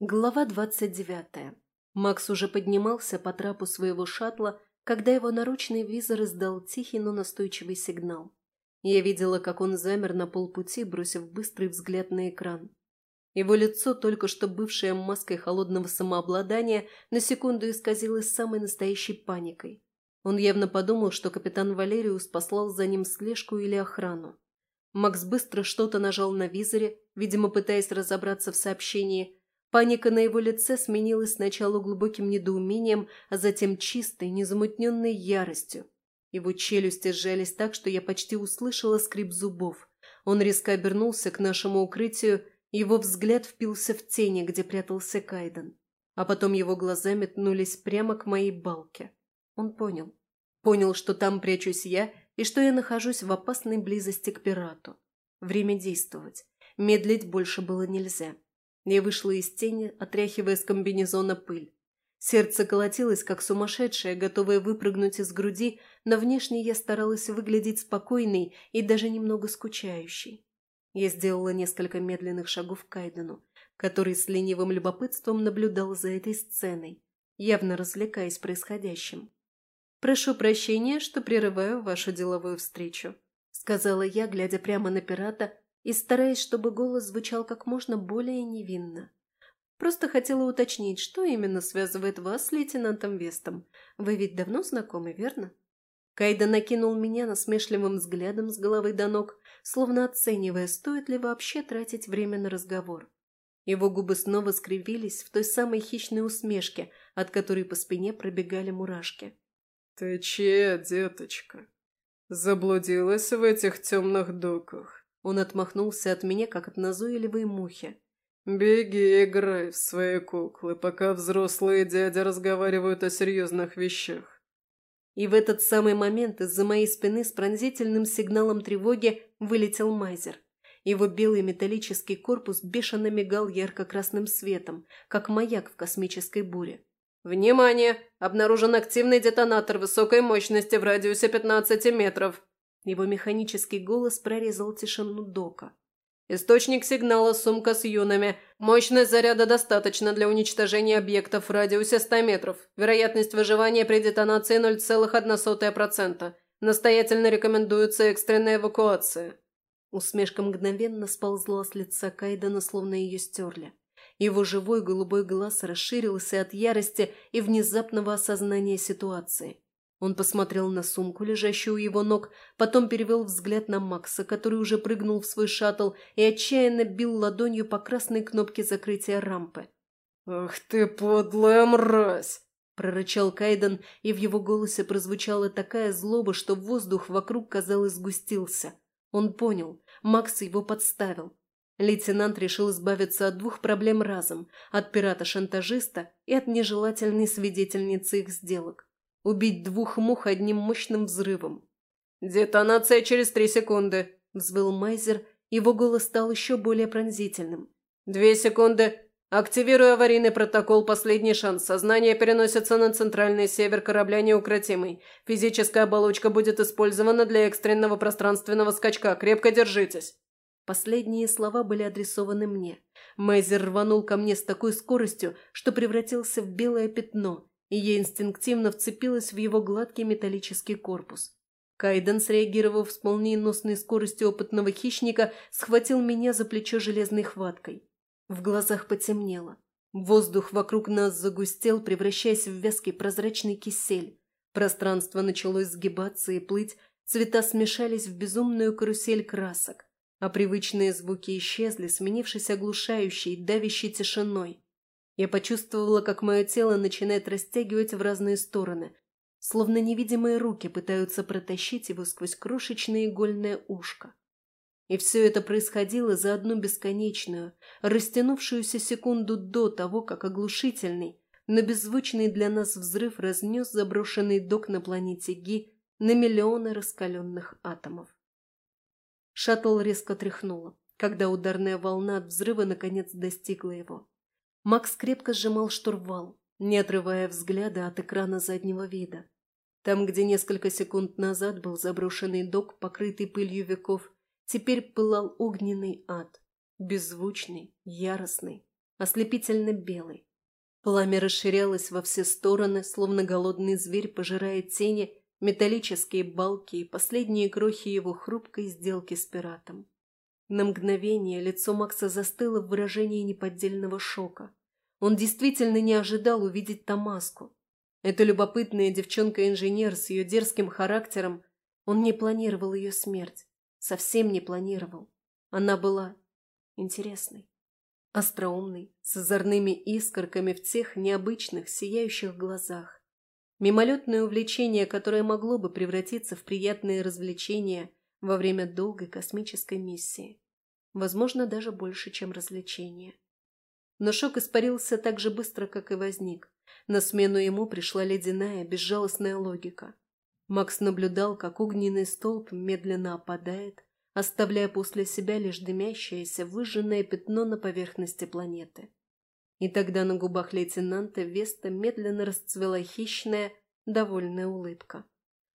Глава двадцать девятая. Макс уже поднимался по трапу своего шаттла, когда его наручный визор издал тихий, но настойчивый сигнал. Я видела, как он замер на полпути, бросив быстрый взгляд на экран. Его лицо, только что бывшее маской холодного самообладания, на секунду исказилось самой настоящей паникой. Он явно подумал, что капитан Валериус послал за ним слежку или охрану. Макс быстро что-то нажал на визоре, видимо, пытаясь разобраться в сообщении – Паника на его лице сменилась сначала глубоким недоумением, а затем чистой, незамутненной яростью. Его челюсти сжались так, что я почти услышала скрип зубов. Он резко обернулся к нашему укрытию, его взгляд впился в тени, где прятался Кайден. А потом его глаза метнулись прямо к моей балке. Он понял. Понял, что там прячусь я и что я нахожусь в опасной близости к пирату. Время действовать. Медлить больше было нельзя. Я вышла из тени, отряхивая с комбинезона пыль. Сердце колотилось, как сумасшедшее, готовое выпрыгнуть из груди, но внешне я старалась выглядеть спокойной и даже немного скучающей. Я сделала несколько медленных шагов к Кайдену, который с ленивым любопытством наблюдал за этой сценой, явно развлекаясь происходящим. «Прошу прощения, что прерываю вашу деловую встречу», — сказала я, глядя прямо на пирата, и стараясь, чтобы голос звучал как можно более невинно. Просто хотела уточнить, что именно связывает вас с лейтенантом Вестом. Вы ведь давно знакомы, верно? Кайда накинул меня насмешливым взглядом с головы до ног, словно оценивая, стоит ли вообще тратить время на разговор. Его губы снова скривились в той самой хищной усмешке, от которой по спине пробегали мурашки. «Ты чья, деточка? Заблудилась в этих темных доках?» Он отмахнулся от меня, как от назойливой мухи. «Беги, играй в свои куклы, пока взрослые дяди разговаривают о серьезных вещах». И в этот самый момент из-за моей спины с пронзительным сигналом тревоги вылетел Майзер. Его белый металлический корпус бешено мигал ярко-красным светом, как маяк в космической буре. «Внимание! Обнаружен активный детонатор высокой мощности в радиусе 15 метров!» Его механический голос прорезал тишину дока. «Источник сигнала – сумка с юнами. Мощность заряда достаточно для уничтожения объектов в радиусе 100 метров. Вероятность выживания при детонации 0,1%. Настоятельно рекомендуется экстренная эвакуация». Усмешка мгновенно сползла с лица Кайдена, словно ее стерли. Его живой голубой глаз расширился от ярости и внезапного осознания ситуации. Он посмотрел на сумку, лежащую у его ног, потом перевел взгляд на Макса, который уже прыгнул в свой шаттл и отчаянно бил ладонью по красной кнопке закрытия рампы. «Ах ты, подлая мразь!» – прорычал Кайден, и в его голосе прозвучала такая злоба, что воздух вокруг, казалось, сгустился. Он понял, Макс его подставил. Лейтенант решил избавиться от двух проблем разом – от пирата-шантажиста и от нежелательной свидетельницы их сделок убить двух мух одним мощным взрывом. «Детонация через три секунды», – взвыл Майзер, его голос стал еще более пронзительным. «Две секунды. Активирую аварийный протокол «Последний шанс». Сознание переносится на центральный север корабля неукротимый. Физическая оболочка будет использована для экстренного пространственного скачка. Крепко держитесь». Последние слова были адресованы мне. Майзер рванул ко мне с такой скоростью, что превратился в белое пятно – и я инстинктивно вцепилась в его гладкий металлический корпус. Кайден, среагировав с молниеносной скоростью опытного хищника, схватил меня за плечо железной хваткой. В глазах потемнело. Воздух вокруг нас загустел, превращаясь в вязкий прозрачный кисель. Пространство началось сгибаться и плыть, цвета смешались в безумную карусель красок, а привычные звуки исчезли, сменившись оглушающей, давящей тишиной. Я почувствовала, как мое тело начинает растягивать в разные стороны, словно невидимые руки пытаются протащить его сквозь крошечное игольное ушко. И все это происходило за одну бесконечную, растянувшуюся секунду до того, как оглушительный, но беззвучный для нас взрыв разнес заброшенный док на планете Ги на миллионы раскаленных атомов. Шаттл резко тряхнуло, когда ударная волна от взрыва наконец достигла его. Макс крепко сжимал штурвал, не отрывая взгляда от экрана заднего вида. Там, где несколько секунд назад был заброшенный док, покрытый пылью веков, теперь пылал огненный ад. Беззвучный, яростный, ослепительно белый. Пламя расширялось во все стороны, словно голодный зверь пожирает тени, металлические балки и последние крохи его хрупкой сделки с пиратом. На мгновение лицо Макса застыло в выражении неподдельного шока. Он действительно не ожидал увидеть Тамаску. Эта любопытная девчонка-инженер с ее дерзким характером, он не планировал ее смерть. Совсем не планировал. Она была интересной, остроумной, с озорными искорками в тех необычных, сияющих глазах. Мимолетное увлечение, которое могло бы превратиться в приятные развлечения во время долгой космической миссии. Возможно, даже больше, чем развлечение. Но шок испарился так же быстро, как и возник. На смену ему пришла ледяная, безжалостная логика. Макс наблюдал, как огненный столб медленно опадает, оставляя после себя лишь дымящееся, выжженное пятно на поверхности планеты. И тогда на губах лейтенанта Веста медленно расцвела хищная, довольная улыбка.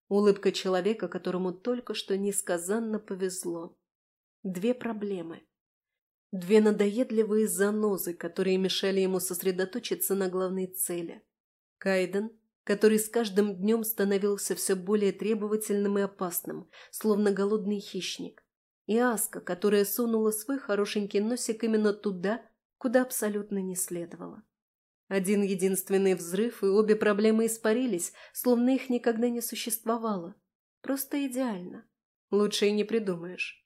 Улыбка человека, которому только что несказанно повезло. Две проблемы. Две надоедливые занозы, которые мешали ему сосредоточиться на главной цели. Кайден, который с каждым днем становился все более требовательным и опасным, словно голодный хищник. И Аска, которая сунула свой хорошенький носик именно туда, куда абсолютно не следовало. Один единственный взрыв, и обе проблемы испарились, словно их никогда не существовало. Просто идеально. Лучше и не придумаешь.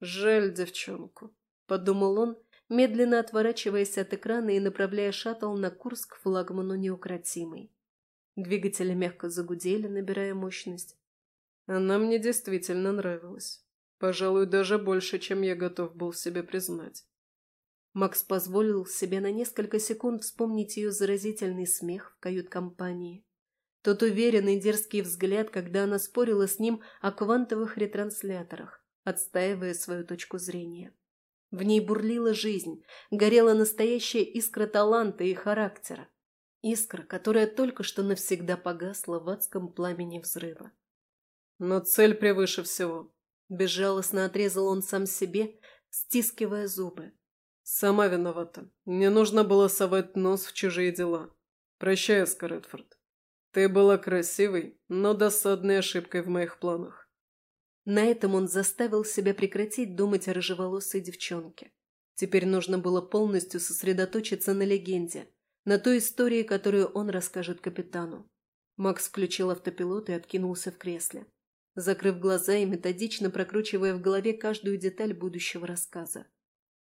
«Жаль девчонку», — подумал он, медленно отворачиваясь от экрана и направляя шаттл на курс к флагману неукротимый. Двигатели мягко загудели, набирая мощность. Она мне действительно нравилась. Пожалуй, даже больше, чем я готов был себе признать. Макс позволил себе на несколько секунд вспомнить ее заразительный смех в кают-компании. Тот уверенный дерзкий взгляд, когда она спорила с ним о квантовых ретрансляторах, отстаивая свою точку зрения. В ней бурлила жизнь, горела настоящая искра таланта и характера. Искра, которая только что навсегда погасла в адском пламени взрыва. Но цель превыше всего. Безжалостно отрезал он сам себе, стискивая зубы. «Сама виновата. Не нужно было совать нос в чужие дела. Прощай, Скаретфорд. Ты была красивой, но досадной ошибкой в моих планах». На этом он заставил себя прекратить думать о рыжеволосой девчонке. Теперь нужно было полностью сосредоточиться на легенде, на той истории, которую он расскажет капитану. Макс включил автопилот и откинулся в кресле закрыв глаза и методично прокручивая в голове каждую деталь будущего рассказа.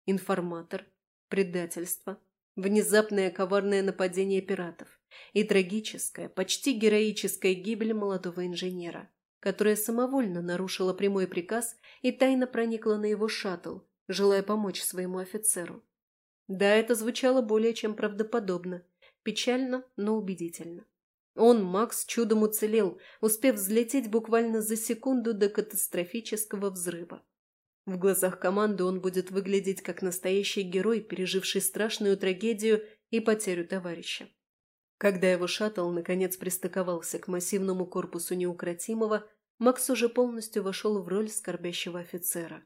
Информатор, предательство, внезапное коварное нападение пиратов и трагическая, почти героическая гибель молодого инженера, которая самовольно нарушила прямой приказ и тайно проникла на его шаттл, желая помочь своему офицеру. Да, это звучало более чем правдоподобно, печально, но убедительно. Он, Макс, чудом уцелел, успев взлететь буквально за секунду до катастрофического взрыва. В глазах команды он будет выглядеть как настоящий герой, переживший страшную трагедию и потерю товарища. Когда его шаттл наконец пристыковался к массивному корпусу неукротимого, Макс уже полностью вошел в роль скорбящего офицера.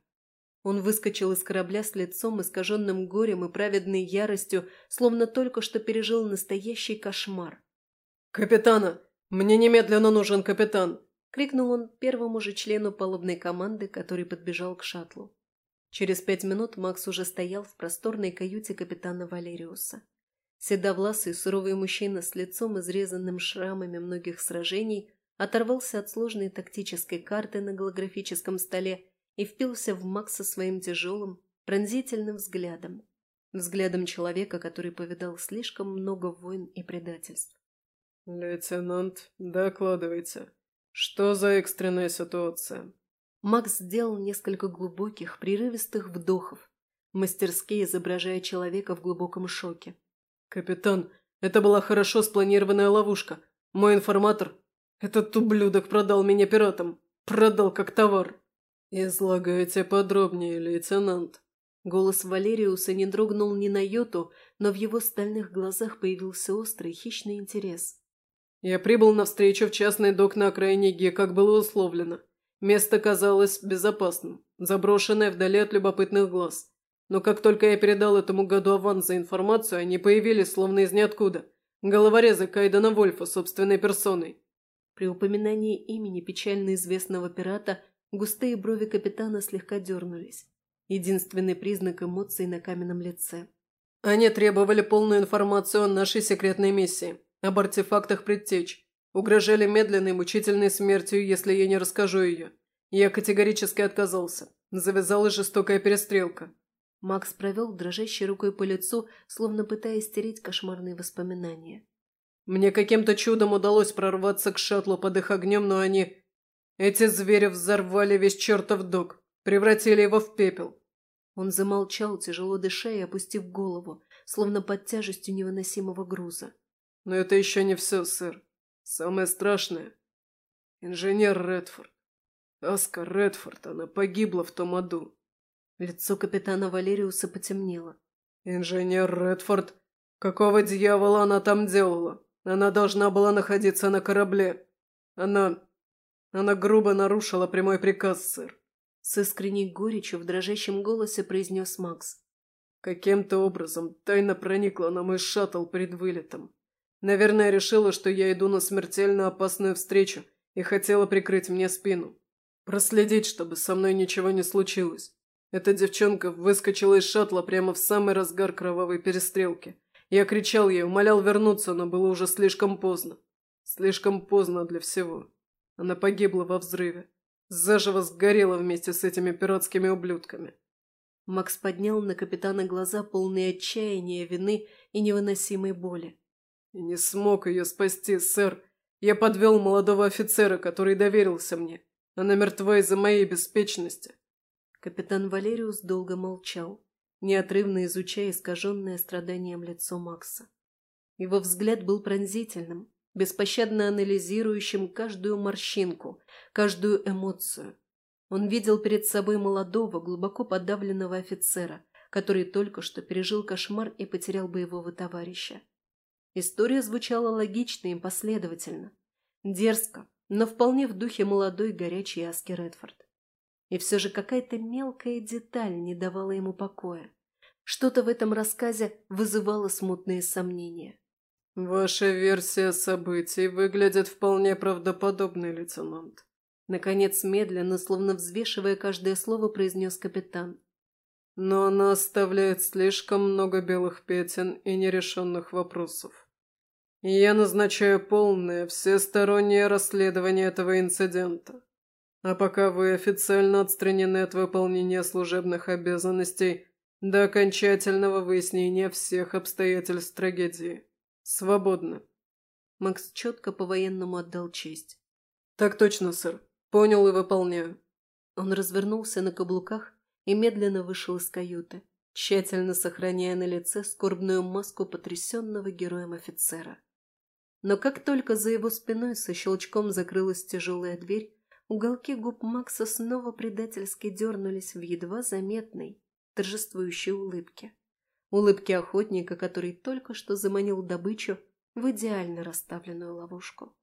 Он выскочил из корабля с лицом, искаженным горем и праведной яростью, словно только что пережил настоящий кошмар. «Капитана! Мне немедленно нужен капитан!» — крикнул он первому же члену палубной команды, который подбежал к шаттлу. Через пять минут Макс уже стоял в просторной каюте капитана Валериуса. Седовласый суровый мужчина с лицом, изрезанным шрамами многих сражений, оторвался от сложной тактической карты на голографическом столе и впился в Макса своим тяжелым, пронзительным взглядом. Взглядом человека, который повидал слишком много войн и предательств. «Лейтенант, докладывайте. Что за экстренная ситуация?» Макс сделал несколько глубоких, прерывистых вдохов, мастерски изображая человека в глубоком шоке. «Капитан, это была хорошо спланированная ловушка. Мой информатор, этот ублюдок продал меня пиратам. Продал как товар». «Излагайте подробнее, лейтенант». Голос Валериуса не дрогнул ни на йоту, но в его стальных глазах появился острый хищный интерес. Я прибыл на встречу в частный док на окраине Ге, как было условлено. Место казалось безопасным, заброшенное вдали от любопытных глаз. Но как только я передал этому году аванс за информацию, они появились словно из ниоткуда. Головорезы Кайдена Вольфа собственной персоной. При упоминании имени печально известного пирата густые брови капитана слегка дернулись. Единственный признак эмоций на каменном лице. Они требовали полную информацию о нашей секретной миссии, об артефактах предтеч. Угрожали медленной мучительной смертью, если я не расскажу ее. Я категорически отказался. Завязалась жестокая перестрелка. Макс провел дрожащей рукой по лицу, словно пытаясь стереть кошмарные воспоминания. Мне каким-то чудом удалось прорваться к шаттлу под их огнем, но они... Эти звери взорвали весь чертов док, превратили его в пепел. Он замолчал, тяжело дыша и опустив голову, словно под тяжестью невыносимого груза. Но это еще не все, сэр. Самое страшное. Инженер Редфорд. Аска Редфорд, она погибла в том аду. Лицо капитана Валериуса потемнело. Инженер Редфорд? Какого дьявола она там делала? Она должна была находиться на корабле. Она... Она грубо нарушила прямой приказ, сэр. С искренней горечью в дрожащем голосе произнес Макс. Каким-то образом тайно проникла на мой шаттл перед вылетом. Наверное, решила, что я иду на смертельно опасную встречу и хотела прикрыть мне спину. Проследить, чтобы со мной ничего не случилось. Эта девчонка выскочила из шаттла прямо в самый разгар кровавой перестрелки я кричал ей, умолял вернуться, но было уже слишком поздно. Слишком поздно для всего. Она погибла во взрыве. Заживо сгорела вместе с этими пиратскими ублюдками. Макс поднял на капитана глаза, полные отчаяния, вины и невыносимой боли. И не смог ее спасти, сэр. Я подвел молодого офицера, который доверился мне. Она мертва из-за моей беспечности. Капитан Валериус долго молчал неотрывно изучая искаженное страданием лицо Макса. Его взгляд был пронзительным, беспощадно анализирующим каждую морщинку, каждую эмоцию. Он видел перед собой молодого, глубоко подавленного офицера, который только что пережил кошмар и потерял боевого товарища. История звучала логично и последовательно. Дерзко, но вполне в духе молодой горячей Аски Редфорд. И все же какая-то мелкая деталь не давала ему покоя. Что-то в этом рассказе вызывало смутные сомнения. «Ваша версия событий выглядит вполне правдоподобной, лейтенант», Наконец, медленно, словно взвешивая каждое слово, произнес капитан. «Но она оставляет слишком много белых пятен и нерешенных вопросов. я назначаю полное, всестороннее расследование этого инцидента. А пока вы официально отстранены от выполнения служебных обязанностей до окончательного выяснения всех обстоятельств трагедии. Свободно. Макс четко по-военному отдал честь. Так точно, сэр. Понял и выполняю. Он развернулся на каблуках и медленно вышел из каюты, тщательно сохраняя на лице скорбную маску потрясенного героем офицера. Но как только за его спиной со щелчком закрылась тяжелая дверь, Уголки губ Макса снова предательски дернулись в едва заметной, торжествующей улыбке. Улыбке охотника, который только что заманил добычу в идеально расставленную ловушку.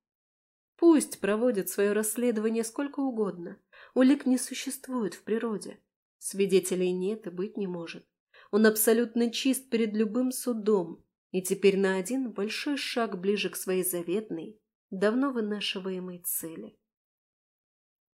Пусть проводит свое расследование сколько угодно. Улик не существует в природе. Свидетелей нет и быть не может. Он абсолютно чист перед любым судом и теперь на один большой шаг ближе к своей заветной, давно вынашиваемой цели.